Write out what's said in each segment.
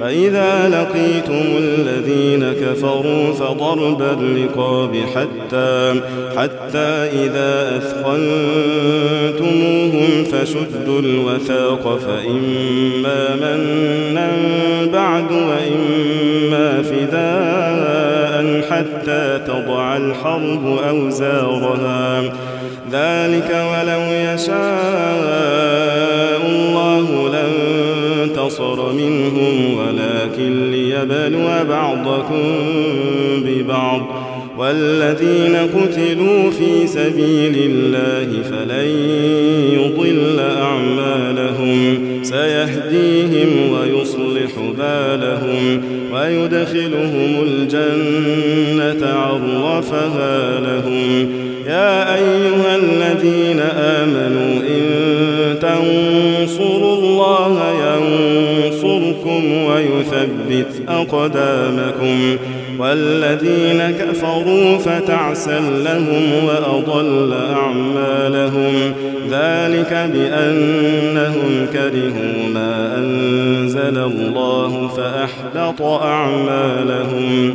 فإذا لقيتم الذين كفروا فضرب الرقاب حتى حتى إذا أثخنتموهم فشدوا الوثاق فإما منا بعد وإما فداء حتى تضع الحرب أوزارها. ذلك ولو يشاء لانتصر منهم ولكن ليبلو بعضكم ببعض. والذين قتلوا في سبيل الله فلن يضل أعمالهم. سيهديهم ويصلح بالهم ويدخلهم الجنة عرفها لهم. يا أيها الذين آمنوا إن ويثبت أقدامكم والذين كفروا فتعسا لهم وأضل أعمالهم ذلك بأنهم كرهوا ما أنزل الله فأحبط أعمالهم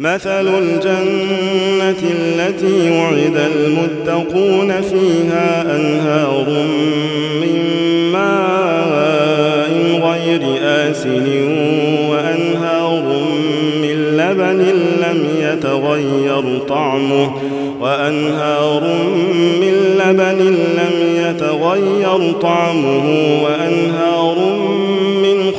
مثل الجنة التي وعد المتقون فيها أنهار من ماء غير آسن وأنهار من لبن لم يتغير طعمه وأنهار من لبن لم يتغير طعمه وأنهار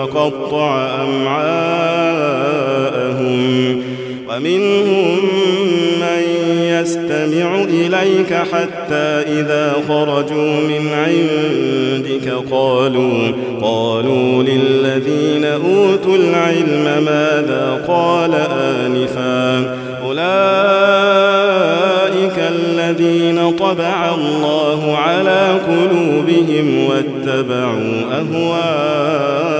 فقطع أمعاءهم ومنهم من يستمع إليك حتى إذا خرجوا من عندك قالوا قالوا للذين أوتوا العلم ماذا قال آنفا أولئك الذين طبع الله على قلوبهم واتبعوا أهواءهم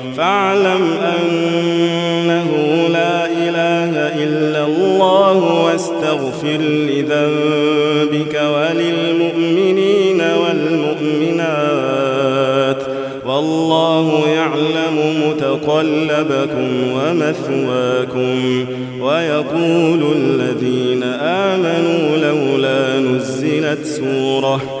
فاعلم أنه لا إله إلا الله واستغفر لذنبك وللمؤمنين والمؤمنات والله يعلم متقلبكم ومثواكم ويقول الذين آمنوا لولا نزلت سورة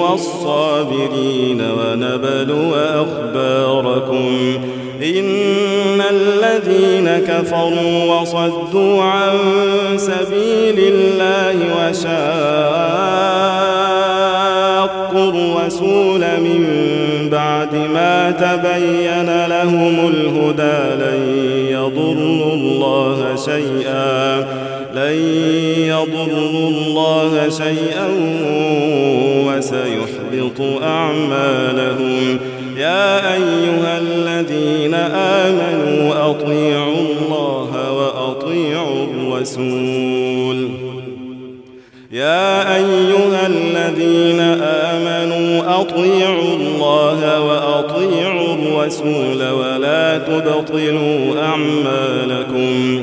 والصابرين ونبلو أخباركم إن الذين كفروا وصدوا عن سبيل الله وشاقوا الرسول من بعد ما تبين لهم الهدى لن يضروا الله شيئا لن يضروا الله شيئا وسيحبط أعمالهم. يا أيها الذين آمنوا أطيعوا الله وأطيعوا الرسول. يا أيها الذين آمنوا أطيعوا الله وأطيعوا الرسول ولا تبطلوا أعمالكم.